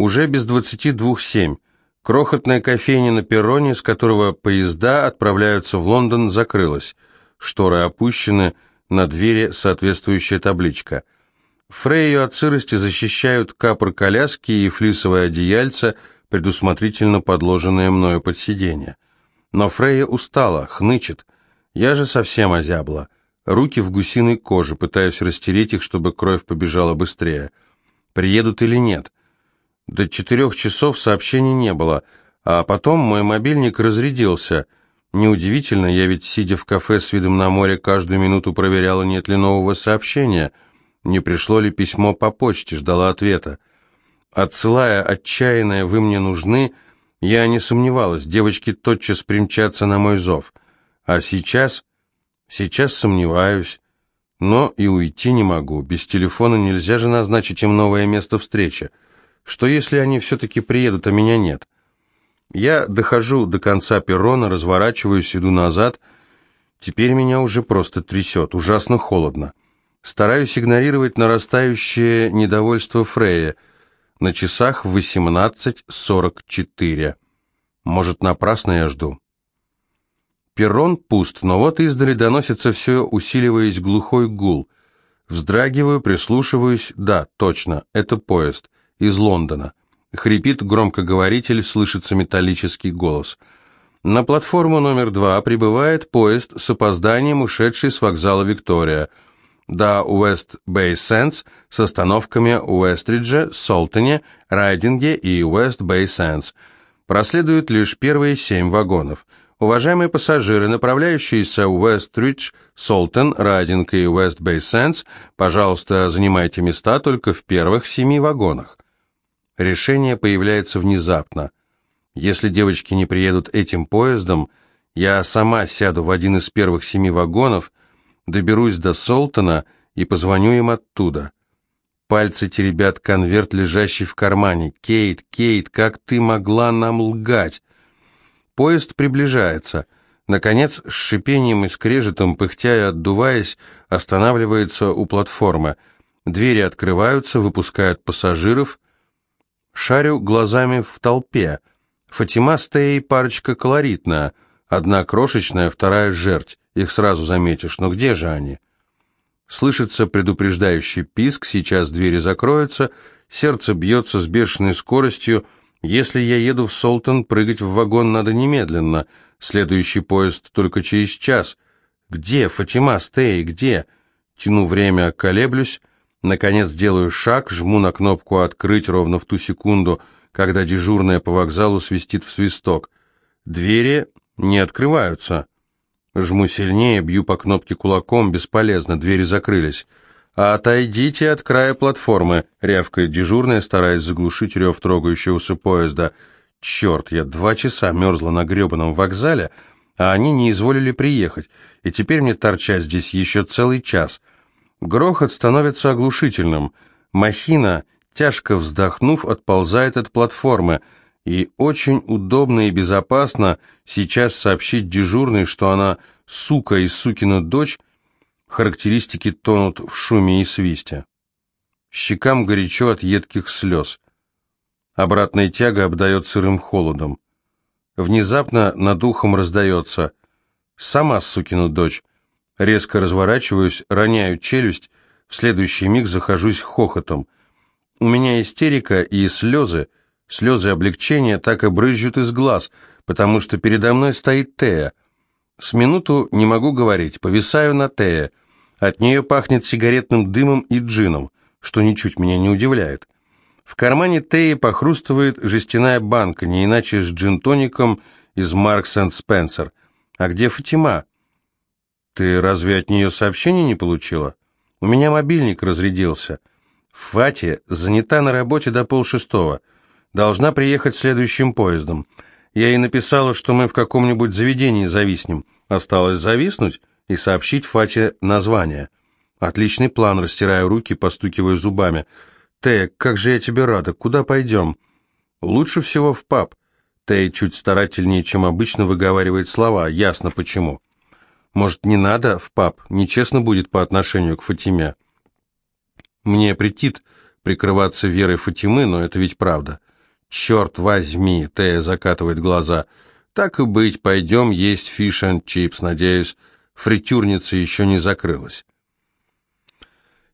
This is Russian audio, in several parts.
Уже без двадцати двух семь. Крохотная кофейня на перроне, с которого поезда отправляются в Лондон, закрылась. Шторы опущены, на двери соответствующая табличка. Фрейю от сырости защищают капор коляски и флисовое одеяльце, предусмотрительно подложенное мною под сиденье. Но Фрейя устала, хнычет. Я же совсем озябла. Руки в гусиной коже, пытаюсь растереть их, чтобы кровь побежала быстрее. Приедут или нет? До четырех часов сообщений не было, а потом мой мобильник разрядился. Неудивительно, я ведь, сидя в кафе с видом на море, каждую минуту проверяла, нет ли нового сообщения, не пришло ли письмо по почте, ждала ответа. Отсылая отчаянное «Вы мне нужны», я не сомневалась, девочки тотчас примчатся на мой зов. А сейчас... Сейчас сомневаюсь, но и уйти не могу. Без телефона нельзя же назначить им новое место встречи. Что если они все-таки приедут, а меня нет? Я дохожу до конца перрона, разворачиваюсь, иду назад. Теперь меня уже просто трясет, ужасно холодно. Стараюсь игнорировать нарастающее недовольство Фрея. На часах 18.44. Может, напрасно я жду. Перрон пуст, но вот издали доносится все, усиливаясь глухой гул. Вздрагиваю, прислушиваюсь. Да, точно, это поезд. Из Лондона. Хрипит громкоговоритель, слышится металлический голос. На платформу номер два прибывает поезд с опозданием, ушедший с вокзала Виктория – до Уэст Бэй Сенс с остановками Уэстридже, Солтоне, Райдинге и Уэст Бэй Сенс. Проследуют лишь первые семь вагонов. Уважаемые пассажиры, направляющиеся в Уэстридж, Солтон, Райдинг и Уэст Бэй Сенс, пожалуйста, занимайте места только в первых семи вагонах. Решение появляется внезапно. Если девочки не приедут этим поездом, я сама сяду в один из первых семи вагонов – доберусь до Солтона и позвоню им оттуда. Пальцы теребят конверт, лежащий в кармане. «Кейт, Кейт, как ты могла нам лгать?» Поезд приближается. Наконец, с шипением и скрежетом, пыхтя и отдуваясь, останавливается у платформы. Двери открываются, выпускают пассажиров. Шарю глазами в толпе. Фатима с Теей парочка колоритная. Одна крошечная, вторая жерть. Их сразу заметишь, но где же они? Слышится предупреждающий писк, сейчас двери закроются, сердце бьется с бешеной скоростью. Если я еду в Солтон, прыгать в вагон надо немедленно. Следующий поезд только через час. Где, Фатима, Стей, где? Тяну время, колеблюсь. Наконец делаю шаг, жму на кнопку «Открыть» ровно в ту секунду, когда дежурная по вокзалу свистит в свисток. Двери не открываются. Жму сильнее, бью по кнопке кулаком, бесполезно, двери закрылись. «Отойдите от края платформы», — рявкает дежурная, стараясь заглушить рев трогающегося поезда. «Черт, я два часа мерзла на гребаном вокзале, а они не изволили приехать, и теперь мне торчать здесь еще целый час». Грохот становится оглушительным. Махина, тяжко вздохнув, отползает от платформы — и очень удобно и безопасно сейчас сообщить дежурной, что она сука и сукина дочь, характеристики тонут в шуме и свисте. Щекам горячо от едких слез. Обратная тяга обдает сырым холодом. Внезапно над ухом раздается «Сама сукина дочь». Резко разворачиваюсь, роняю челюсть, в следующий миг захожусь хохотом. У меня истерика и слезы — Слезы облегчения так и брызжут из глаз, потому что передо мной стоит Тея. С минуту не могу говорить, повисаю на Тея. От нее пахнет сигаретным дымом и джином, что ничуть меня не удивляет. В кармане Теи похрустывает жестяная банка, не иначе с джин-тоником из Маркс энд Спенсер. А где Фатима? Ты разве от нее сообщений не получила? У меня мобильник разрядился. Фати занята на работе до полшестого должна приехать следующим поездом. Я ей написала, что мы в каком-нибудь заведении зависнем. Осталось зависнуть и сообщить Фате название. Отличный план, растираю руки, постукиваю зубами. «Тея, как же я тебе рада, куда пойдем?» «Лучше всего в паб». Тея чуть старательнее, чем обычно, выговаривает слова, ясно почему. «Может, не надо в паб? Нечестно будет по отношению к Фатиме». Мне претит прикрываться верой Фатимы, но это ведь правда. «Черт возьми!» — Тея закатывает глаза. «Так и быть, пойдем есть фиш and чипс, надеюсь, фритюрница еще не закрылась».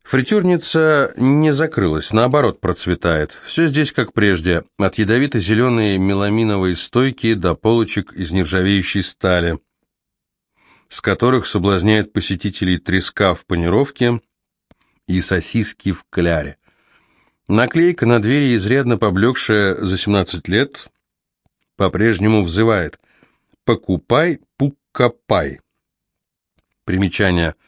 Фритюрница не закрылась, наоборот, процветает. Все здесь как прежде, от ядовито-зеленой меламиновой стойки до полочек из нержавеющей стали, с которых соблазняет посетителей треска в панировке и сосиски в кляре. Наклейка на двери, изрядно поблекшая за 17 лет, по-прежнему взывает «Покупай, пуккапай». Примечание –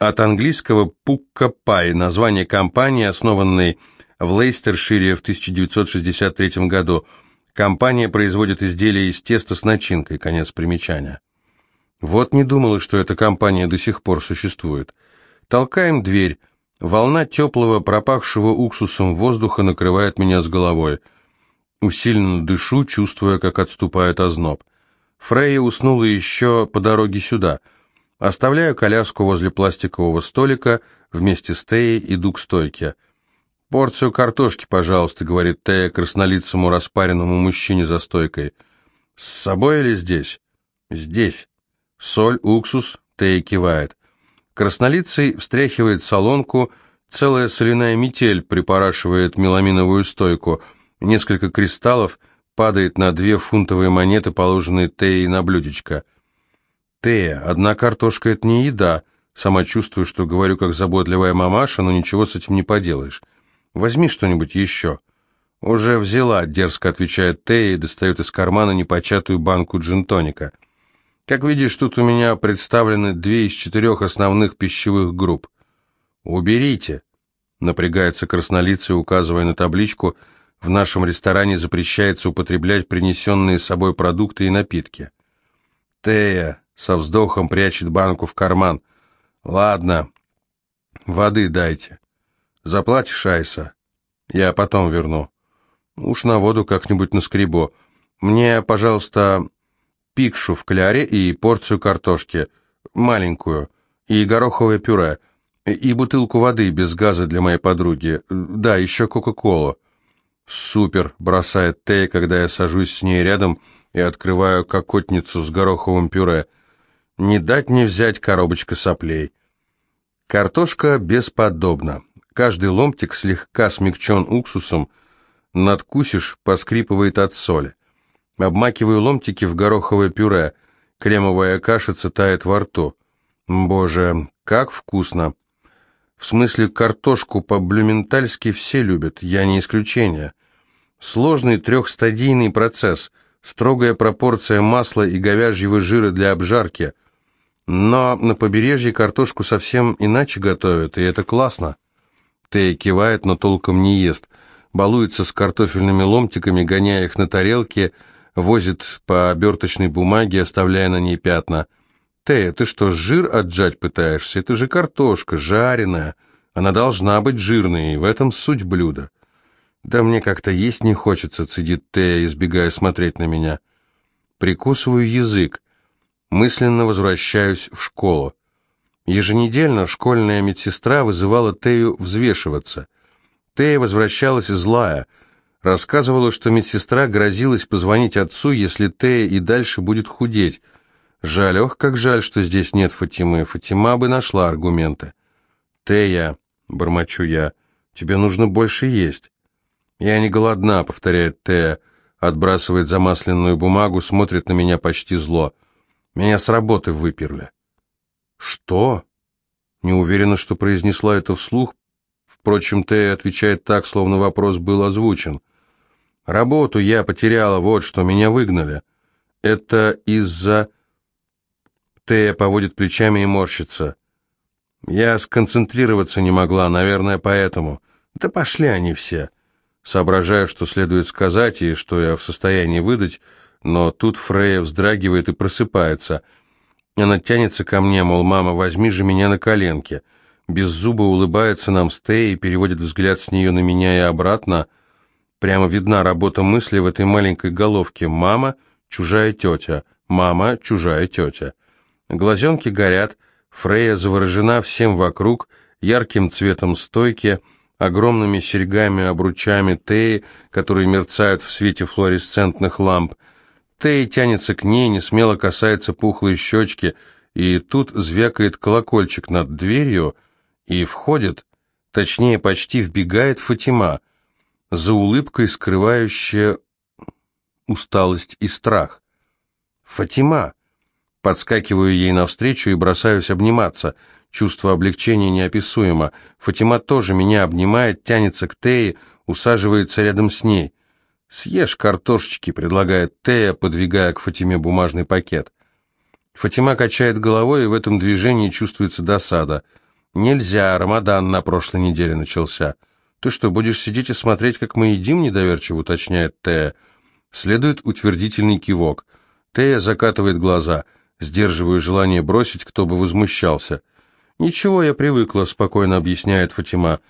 от английского «Пуккапай», название компании, основанной в Лейстершире в 1963 году. Компания производит изделия из теста с начинкой, конец примечания. Вот не думала, что эта компания до сих пор существует. Толкаем дверь. Волна теплого, пропахшего уксусом воздуха накрывает меня с головой. Усиленно дышу, чувствуя, как отступает озноб. Фрейя уснула еще по дороге сюда — Оставляю коляску возле пластикового столика, вместе с Теей иду к стойке. «Порцию картошки, пожалуйста», — говорит Тея краснолицому распаренному мужчине за стойкой. «С собой или здесь?» «Здесь». «Соль, уксус?» — Тея кивает. Краснолицый встряхивает солонку, целая соляная метель припорашивает меламиновую стойку, несколько кристаллов падает на две фунтовые монеты, положенные Теей на блюдечко — «Тея, одна картошка — это не еда. Сама чувствую, что говорю как заботливая мамаша, но ничего с этим не поделаешь. Возьми что-нибудь еще». «Уже взяла», — дерзко отвечает Тея и достает из кармана непочатую банку джинтоника. «Как видишь, тут у меня представлены две из четырех основных пищевых групп». «Уберите», — напрягается краснолицый, указывая на табличку, «в нашем ресторане запрещается употреблять принесенные с собой продукты и напитки». «Тея, со вздохом прячет банку в карман. «Ладно, воды дайте. Заплатишь, Айса? Я потом верну. Уж на воду как-нибудь наскребу. Мне, пожалуйста, пикшу в кляре и порцию картошки, маленькую, и гороховое пюре, и бутылку воды без газа для моей подруги. Да, еще Кока-Колу». «Супер!» — бросает Тея, когда я сажусь с ней рядом и открываю кокотницу с гороховым пюре — не дать не взять коробочка соплей. Картошка бесподобна. Каждый ломтик слегка смягчен уксусом, надкусишь, поскрипывает от соли. Обмакиваю ломтики в гороховое пюре, кремовая кашица тает во рту. Боже, как вкусно! В смысле, картошку по-блюментальски все любят, я не исключение. Сложный трехстадийный процесс, строгая пропорция масла и говяжьего жира для обжарки – но на побережье картошку совсем иначе готовят, и это классно. Тея кивает, но толком не ест. Балуется с картофельными ломтиками, гоняя их на тарелке, возит по оберточной бумаге, оставляя на ней пятна. «Тея, ты что, жир отжать пытаешься? Это же картошка, жареная. Она должна быть жирной, и в этом суть блюда». «Да мне как-то есть не хочется», — цедит Тея, избегая смотреть на меня. Прикусываю язык мысленно возвращаюсь в школу. Еженедельно школьная медсестра вызывала Тею взвешиваться. Тея возвращалась злая, рассказывала, что медсестра грозилась позвонить отцу, если Тея и дальше будет худеть. Жаль, ох, как жаль, что здесь нет Фатимы. Фатима бы нашла аргументы. «Тея», — бормочу я, — «тебе нужно больше есть». «Я не голодна», — повторяет Тея, отбрасывает замасленную бумагу, смотрит на меня почти зло. Меня с работы выперли. Что? Не уверена, что произнесла это вслух. Впрочем, Тея отвечает так, словно вопрос был озвучен. Работу я потеряла, вот что, меня выгнали. Это из-за... Тея поводит плечами и морщится. Я сконцентрироваться не могла, наверное, поэтому. Да пошли они все. Соображаю, что следует сказать и что я в состоянии выдать, но тут Фрея вздрагивает и просыпается. Она тянется ко мне, мол, мама, возьми же меня на коленки. Без зуба улыбается нам Стей и переводит взгляд с нее на меня и обратно. Прямо видна работа мысли в этой маленькой головке. Мама, чужая тетя, мама, чужая тетя. Глазенки горят, Фрея заворожена всем вокруг, ярким цветом стойки, огромными серьгами-обручами Теи, которые мерцают в свете флуоресцентных ламп. Тея тянется к ней, не смело касается пухлой щечки, и тут звякает колокольчик над дверью, и входит, точнее, почти вбегает Фатима, за улыбкой скрывающая усталость и страх. «Фатима!» Подскакиваю ей навстречу и бросаюсь обниматься. Чувство облегчения неописуемо. Фатима тоже меня обнимает, тянется к Тее, усаживается рядом с ней. «Съешь картошечки», — предлагает Тея, подвигая к Фатиме бумажный пакет. Фатима качает головой, и в этом движении чувствуется досада. «Нельзя, Рамадан на прошлой неделе начался». «Ты что, будешь сидеть и смотреть, как мы едим?» — недоверчиво уточняет Тея. Следует утвердительный кивок. Тея закатывает глаза. Сдерживаю желание бросить, кто бы возмущался. «Ничего, я привыкла», — спокойно объясняет Фатима.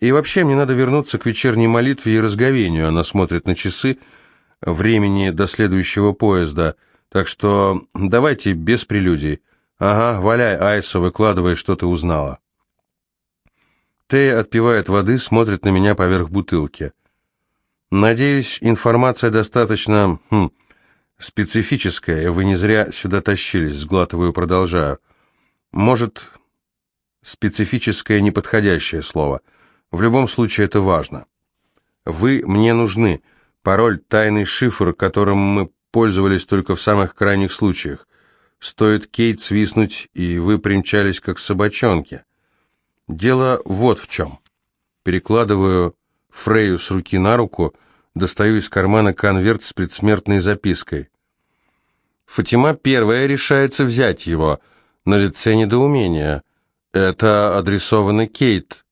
«И вообще мне надо вернуться к вечерней молитве и разговению». Она смотрит на часы. Времени до следующего поезда. Так что давайте без прелюдий. Ага, валяй, Айса, выкладывай, что ты узнала. Тея отпивает воды, смотрит на меня поверх бутылки. Надеюсь, информация достаточно хм, специфическая, вы не зря сюда тащились, сглатываю, продолжаю. Может, специфическое неподходящее слово. В любом случае это важно. Вы мне нужны. Пароль тайный шифр, которым мы пользовались только в самых крайних случаях. Стоит Кейт свистнуть, и вы примчались как собачонки. Дело вот в чем. Перекладываю Фрею с руки на руку, достаю из кармана конверт с предсмертной запиской. Фатима первая решается взять его, на лице недоумения. Это адресовано Кейт.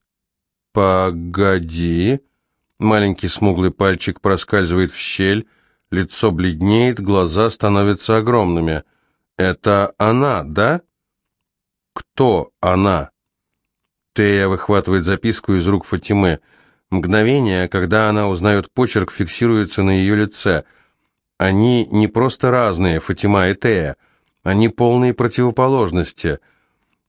Погоди. Маленький смуглый пальчик проскальзывает в щель, лицо бледнеет, глаза становятся огромными. Это она, да? Кто она? Тея выхватывает записку из рук Фатимы. Мгновение, когда она узнает почерк, фиксируется на ее лице. Они не просто разные, Фатима и Тея. Они полные противоположности.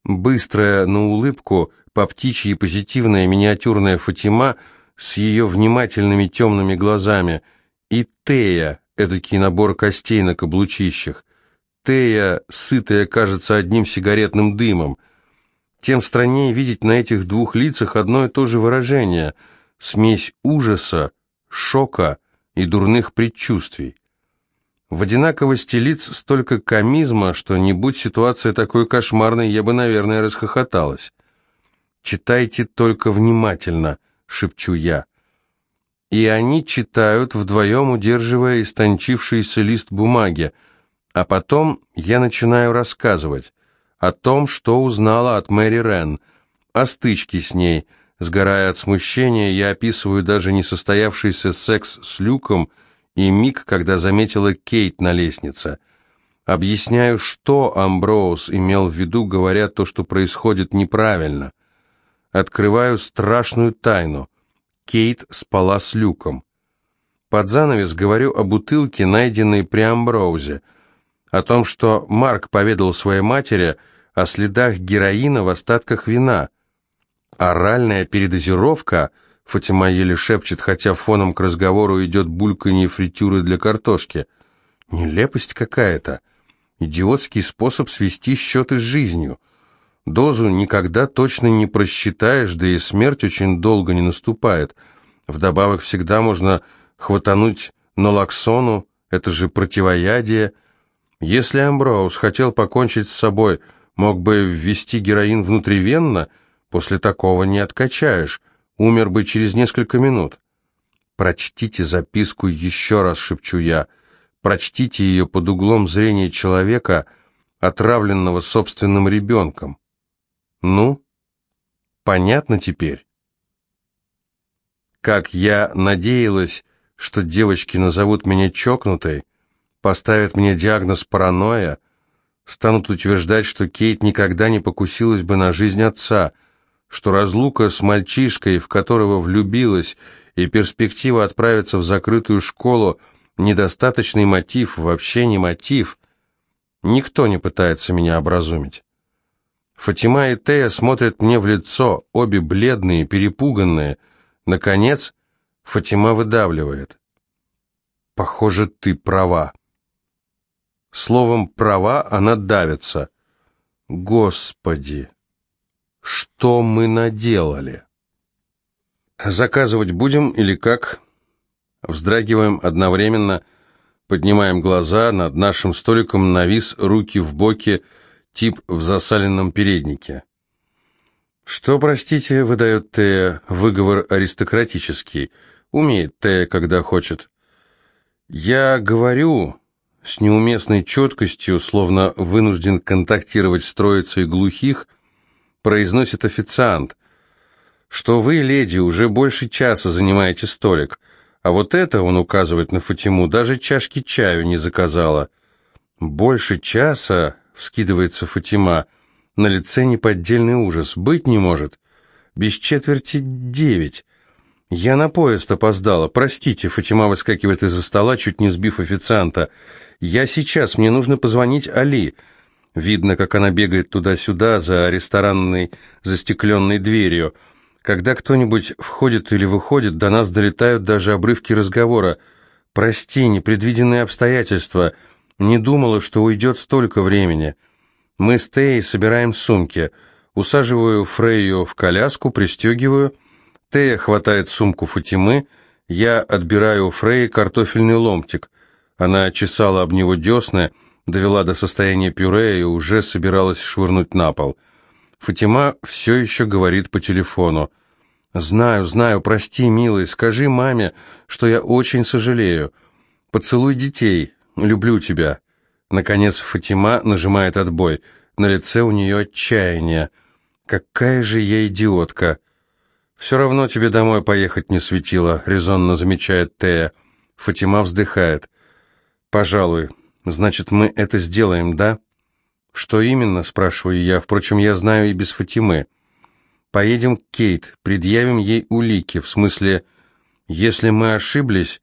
Быстрая на улыбку, по птичьи позитивная миниатюрная Фатима с ее внимательными темными глазами. И Тея, эдакий набор костей на каблучищах. Тея, сытая, кажется, одним сигаретным дымом. Тем страннее видеть на этих двух лицах одно и то же выражение – смесь ужаса, шока и дурных предчувствий. В одинаковости лиц столько комизма, что не будь ситуация такой кошмарной, я бы, наверное, расхохоталась. «Читайте только внимательно», — шепчу я. И они читают, вдвоем удерживая истончившийся лист бумаги, а потом я начинаю рассказывать о том, что узнала от Мэри Рен, о стычке с ней — Сгорая от смущения, я описываю даже несостоявшийся секс с Люком и миг, когда заметила Кейт на лестнице. Объясняю, что Амброуз имел в виду, говоря то, что происходит неправильно. Открываю страшную тайну. Кейт спала с Люком. Под занавес говорю о бутылке, найденной при Амброузе, о том, что Марк поведал своей матери о следах героина в остатках вина – Оральная передозировка, Фатима еле шепчет, хотя фоном к разговору идет бульканье фритюры для картошки. Нелепость какая-то. Идиотский способ свести счеты с жизнью. Дозу никогда точно не просчитаешь, да и смерть очень долго не наступает. Вдобавок всегда можно хватануть налоксону, это же противоядие. Если Амброуз хотел покончить с собой, мог бы ввести героин внутривенно – После такого не откачаешь, умер бы через несколько минут. Прочтите записку еще раз, шепчу я. Прочтите ее под углом зрения человека, отравленного собственным ребенком. Ну, понятно теперь? Как я надеялась, что девочки назовут меня чокнутой, поставят мне диагноз паранойя, станут утверждать, что Кейт никогда не покусилась бы на жизнь отца — что разлука с мальчишкой, в которого влюбилась, и перспектива отправиться в закрытую школу – недостаточный мотив, вообще не мотив. Никто не пытается меня образумить. Фатима и Тея смотрят мне в лицо, обе бледные, перепуганные. Наконец, Фатима выдавливает. «Похоже, ты права». Словом «права» она давится. «Господи, что мы наделали?» «Заказывать будем или как?» Вздрагиваем одновременно, поднимаем глаза, над нашим столиком навис, руки в боки, тип в засаленном переднике. «Что, простите, выдает Тея, выговор аристократический. Умеет Тея, когда хочет». «Я говорю...» С неуместной четкостью, словно вынужден контактировать с троицей глухих, произносит официант, что вы, леди, уже больше часа занимаете столик, а вот это, он указывает на Фатиму, даже чашки чаю не заказала. «Больше часа?» — вскидывается Фатима — на лице неподдельный ужас. Быть не может. Без четверти девять. Я на поезд опоздала. Простите, Фатима выскакивает из-за стола, чуть не сбив официанта. Я сейчас, мне нужно позвонить Али. Видно, как она бегает туда-сюда за ресторанной застекленной дверью. Когда кто-нибудь входит или выходит, до нас долетают даже обрывки разговора. «Прости, непредвиденные обстоятельства. Не думала, что уйдет столько времени». Мы с Теей собираем сумки. Усаживаю Фрейю в коляску, пристегиваю. Тея хватает сумку Фатимы. Я отбираю у Фреи картофельный ломтик. Она чесала об него десны, довела до состояния пюре и уже собиралась швырнуть на пол. Фатима все еще говорит по телефону. «Знаю, знаю, прости, милый, скажи маме, что я очень сожалею. Поцелуй детей, люблю тебя». Наконец Фатима нажимает отбой. На лице у нее отчаяние. «Какая же я идиотка!» «Все равно тебе домой поехать не светило», — резонно замечает Тея. Фатима вздыхает. «Пожалуй. Значит, мы это сделаем, да?» «Что именно?» — спрашиваю я. Впрочем, я знаю и без Фатимы. «Поедем к Кейт, предъявим ей улики, в смысле, если мы ошиблись...»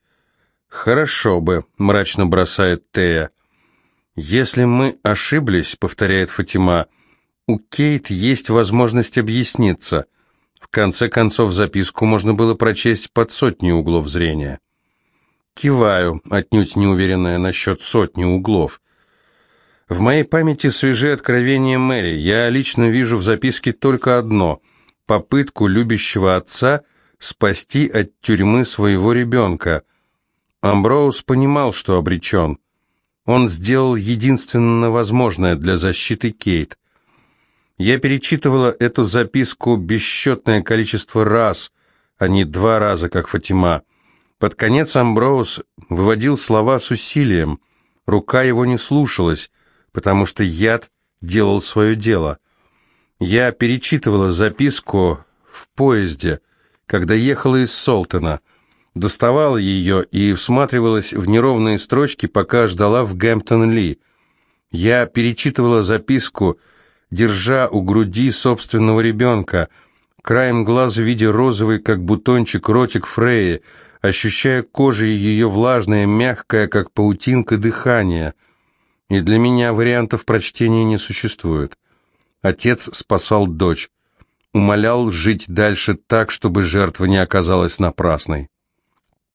«Хорошо бы», — мрачно бросает Тея. «Если мы ошиблись», — повторяет Фатима, — «у Кейт есть возможность объясниться». В конце концов, записку можно было прочесть под сотни углов зрения. Киваю, отнюдь неуверенная насчет сотни углов. В моей памяти свежи откровения Мэри. Я лично вижу в записке только одно — попытку любящего отца спасти от тюрьмы своего ребенка. Амброуз понимал, что обречен. Он сделал единственно возможное для защиты Кейт. Я перечитывала эту записку бесчетное количество раз, а не два раза, как Фатима. Под конец Амброуз выводил слова с усилием. Рука его не слушалась, потому что яд делал свое дело. Я перечитывала записку в поезде, когда ехала из Солтона – доставала ее и всматривалась в неровные строчки, пока ждала в Гэмптон-Ли. Я перечитывала записку, держа у груди собственного ребенка, краем глаза видя розовый, как бутончик, ротик Фреи, ощущая кожей ее влажное, мягкое, как паутинка, дыхание. И для меня вариантов прочтения не существует. Отец спасал дочь, умолял жить дальше так, чтобы жертва не оказалась напрасной.